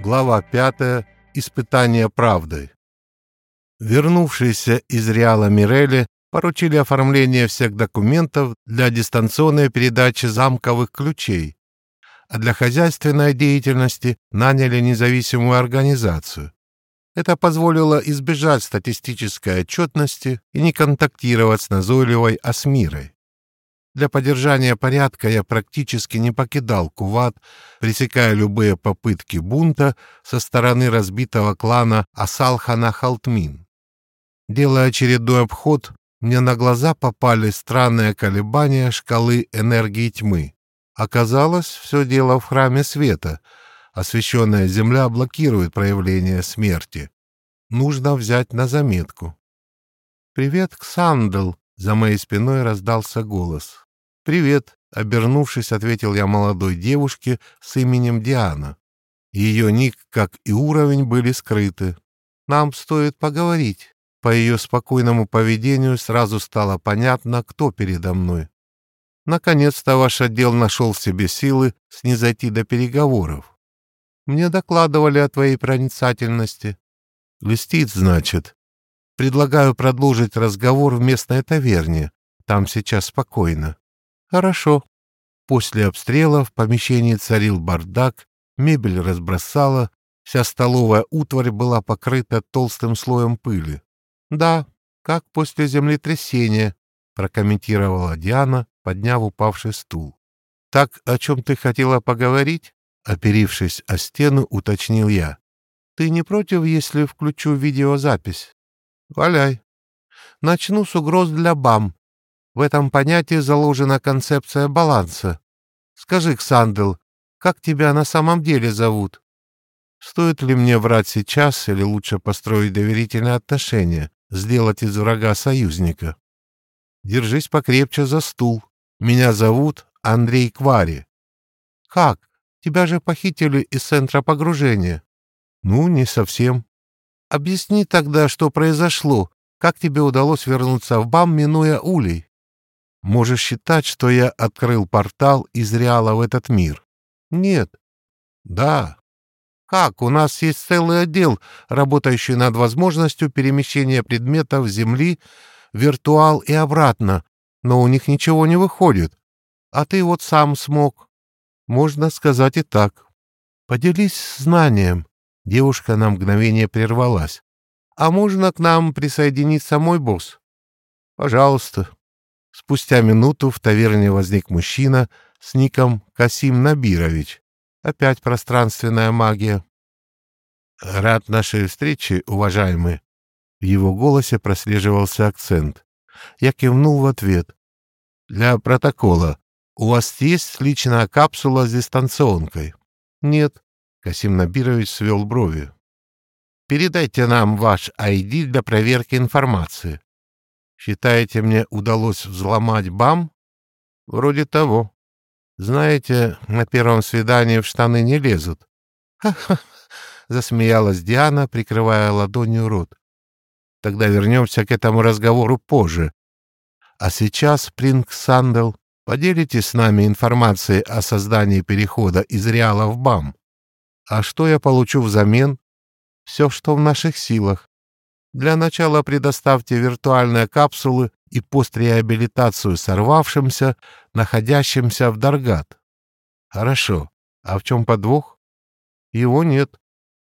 Глава 5. Испытание правдой. Вернувшиеся из Реала Мирели поручили оформление всех документов для дистанционной передачи замковых ключей, а для хозяйственной деятельности наняли независимую организацию. Это позволило избежать статистической отчетности и не контактировать с назойливой Асмирой. Для поддержания порядка я практически не покидал Куват, пресекая любые попытки бунта со стороны разбитого клана Асалхана Халтмин. Делая очередной обход, мне на глаза попали странные колебания шкалы энергии тьмы. Оказалось, все дело в храме света. Освещенная земля блокирует проявление смерти. Нужно взять на заметку. «Привет, Ксандл!» — за моей спиной раздался голос. «Привет», — обернувшись, ответил я молодой девушке с именем Диана. Ее ник, как и уровень, были скрыты. «Нам стоит поговорить». По ее спокойному поведению сразу стало понятно, кто передо мной. Наконец-то ваш отдел нашел в себе силы снизойти до переговоров. Мне докладывали о твоей проницательности. Листит, значит. Предлагаю продолжить разговор в местной таверне. Там сейчас спокойно. Хорошо. После обстрела в помещении царил бардак, мебель разбросала, вся столовая утварь была покрыта толстым слоем пыли. Да, как после землетрясения, прокомментировала Диана, подняв упавший стул. Так, о чем ты хотела поговорить? Оперившись о стену, уточнил я. Ты не против, если включу видеозапись? Валяй. Начну с угроз для БАМ, в этом понятии заложена концепция баланса. Скажи, Ксандл, как тебя на самом деле зовут? Стоит ли мне врать сейчас или лучше построить доверительные отношения, сделать из врага союзника? Держись покрепче за стул. Меня зовут Андрей Квари. Как? Тебя же похитили из центра погружения. Ну, не совсем. Объясни тогда, что произошло. Как тебе удалось вернуться в БАМ, минуя улей? Можешь считать, что я открыл портал из Реала в этот мир. Нет. Да. Как? У нас есть целый отдел, работающий над возможностью перемещения предметов Земли в виртуал и обратно, но у них ничего не выходит. А ты вот сам смог. Можно сказать и так. Поделись знанием. Девушка на мгновение прервалась. А можно к нам присоединиться мой босс? Пожалуйста. Спустя минуту в таверне возник мужчина с ником Касим Набирович. Опять пространственная магия. «Рад нашей встрече, уважаемый!» В его голосе прослеживался акцент. Я кивнул в ответ. «Для протокола. У вас есть личная капсула с дистанционкой?» «Нет». Касим Набирович свел брови. «Передайте нам ваш ID для проверки информации». Считаете, мне удалось взломать БАМ? Вроде того. Знаете, на первом свидании в штаны не лезут. Ха-ха, засмеялась Диана, прикрывая ладонью рот. Тогда вернемся к этому разговору позже. А сейчас, Принк Сандел, поделитесь с нами информацией о создании перехода из Реала в БАМ. А что я получу взамен? Все, что в наших силах. Для начала предоставьте виртуальные капсулы и постреабилитацию сорвавшимся, находящимся в Даргат. Хорошо. А в чем подвох? Его нет.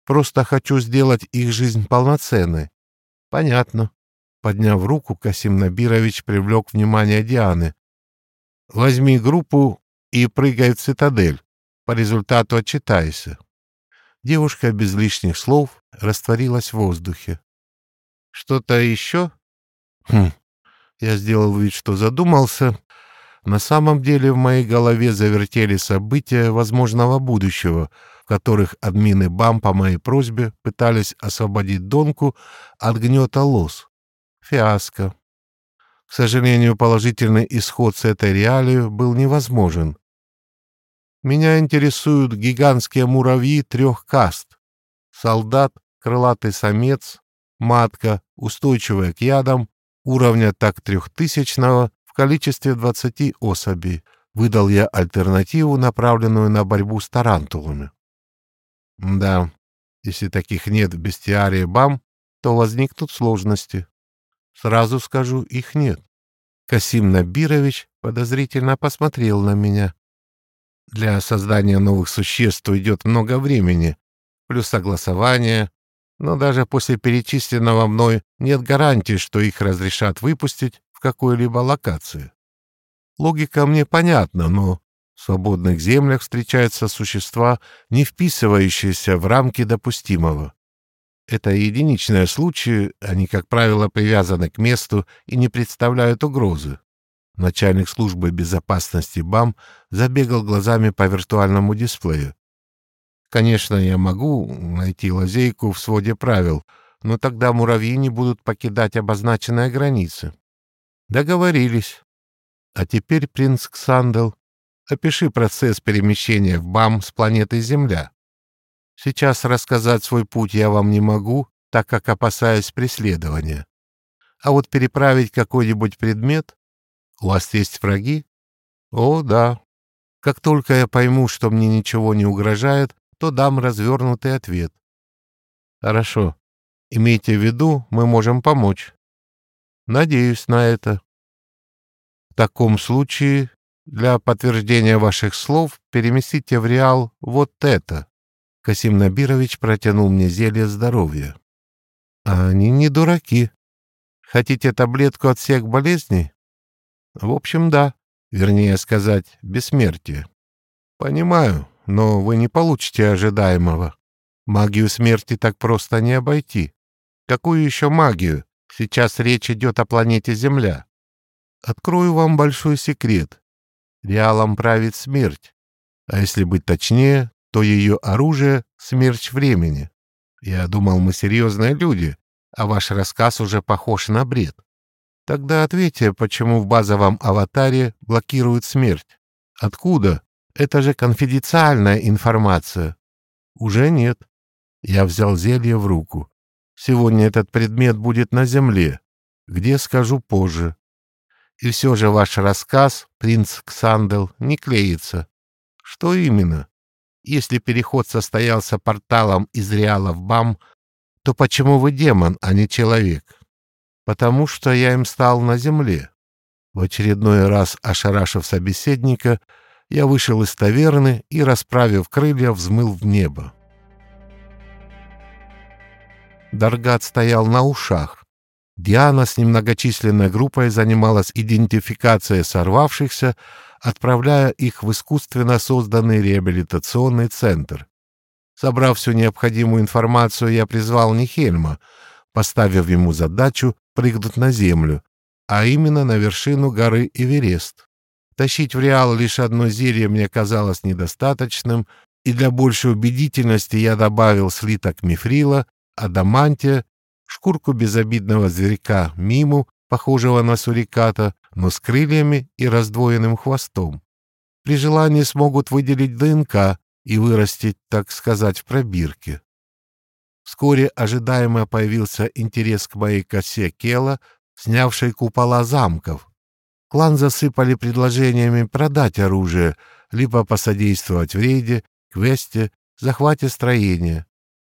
Просто хочу сделать их жизнь полноценной. Понятно. Подняв руку, Касим Набирович привлек внимание Дианы. Возьми группу и прыгай в цитадель. По результату отчитайся. Девушка без лишних слов растворилась в воздухе. Что-то еще? Хм. Я сделал вид, что задумался. На самом деле в моей голове завертели события возможного будущего, в которых админы БАМ по моей просьбе пытались освободить Донку от гнета лос. Фиаско. К сожалению, положительный исход с этой реалией был невозможен. Меня интересуют гигантские муравьи трех каст. Солдат, крылатый самец, матка, устойчивая к ядам, уровня так трехтысячного в количестве 20 особей. Выдал я альтернативу, направленную на борьбу с тарантулами. Да, если таких нет в бестиарии БАМ, то возникнут сложности. Сразу скажу, их нет. Касим Набирович подозрительно посмотрел на меня. Для создания новых существ уйдет много времени, плюс согласование, но даже после перечисленного мной нет гарантии, что их разрешат выпустить в какой-либо локации. Логика мне понятна, но в свободных землях встречаются существа, не вписывающиеся в рамки допустимого. Это единичные случаи, они, как правило, привязаны к месту и не представляют угрозы. Начальник службы безопасности БАМ забегал глазами по виртуальному дисплею. Конечно, я могу найти лазейку в своде правил, но тогда муравьи не будут покидать обозначенные границы. Договорились. А теперь, принц Ксандел, опиши процесс перемещения в БАМ с планеты Земля. Сейчас рассказать свой путь я вам не могу, так как опасаюсь преследования. А вот переправить какой-нибудь предмет? У вас есть враги? О, да. Как только я пойму, что мне ничего не угрожает, то дам развернутый ответ. Хорошо. Имейте в виду, мы можем помочь. Надеюсь на это. В таком случае, для подтверждения ваших слов, переместите в Реал вот это. Касим Набирович протянул мне зелье здоровья. А они не дураки. Хотите таблетку от всех болезней? В общем, да. Вернее сказать, бессмертие. Понимаю, но вы не получите ожидаемого. Магию смерти так просто не обойти. Какую еще магию? Сейчас речь идет о планете Земля. Открою вам большой секрет. Реалом правит смерть. А если быть точнее, то ее оружие — смерч времени. Я думал, мы серьезные люди, а ваш рассказ уже похож на бред. Тогда ответьте, почему в базовом аватаре блокируют смерть? Откуда? Это же конфиденциальная информация. Уже нет. Я взял зелье в руку. Сегодня этот предмет будет на земле. Где, скажу позже. И все же ваш рассказ, принц Ксандел, не клеится. Что именно? Если переход состоялся порталом из Реала в БАМ, то почему вы демон, а не человек? Потому что я им стал на земле. В очередной раз ошарашив собеседника, я вышел из таверны и, расправив крылья, взмыл в небо. Даргат стоял на ушах. Диана с немногочисленной группой занималась идентификацией сорвавшихся, отправляя их в искусственно созданный реабилитационный центр. Собрав всю необходимую информацию, я призвал Нихельма, поставив ему задачу прыгнуть на землю, а именно на вершину горы Эверест. Тащить в Реал лишь одно зелье мне казалось недостаточным, и для большей убедительности я добавил слиток мифрила, адамантия, шкурку безобидного зверька миму, похожего на суриката, но с крыльями и раздвоенным хвостом. При желании смогут выделить ДНК и вырастить, так сказать, в пробирке. Вскоре ожидаемо появился интерес к моей косе Кела, снявшей купола замков. Клан засыпали предложениями продать оружие, либо посодействовать в рейде, квесте, захвате строения.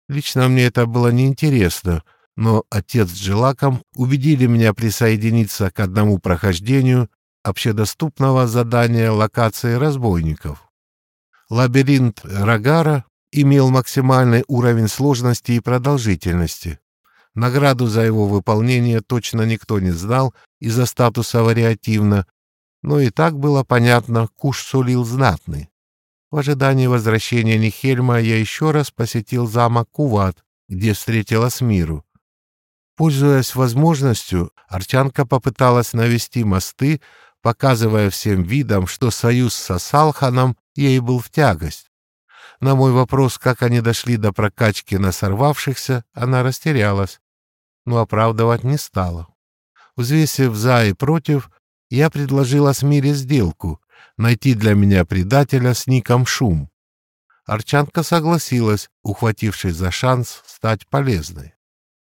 Лично мне это было неинтересно, но отец с Джилаком убедили меня присоединиться к одному прохождению общедоступного задания локации разбойников. Лабиринт Рагара имел максимальный уровень сложности и продолжительности. Награду за его выполнение точно никто не знал из-за статуса вариативно, но и так было понятно, куш сулил знатный. В ожидании возвращения Нихельма я еще раз посетил замок Куват, где встретила Смиру. Пользуясь возможностью, Арчанка попыталась навести мосты, показывая всем видом, что союз со Салханом ей был в тягость. На мой вопрос, как они дошли до прокачки на сорвавшихся, она растерялась, но оправдывать не стала. Взвесив за и против, я предложил Асмире сделку — найти для меня предателя с ником Шум. Арчанка согласилась, ухватившись за шанс стать полезной.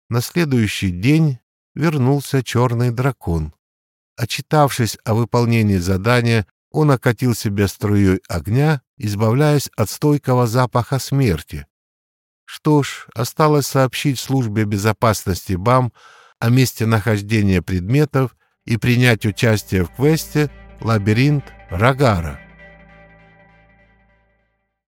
На следующий день вернулся черный дракон. Очитавшись о выполнении задания, он окатил себя струей огня, избавляясь от стойкого запаха смерти. Что ж, осталось сообщить службе безопасности БАМ о месте нахождения предметов и принять участие в квесте «Лабиринт Рагара».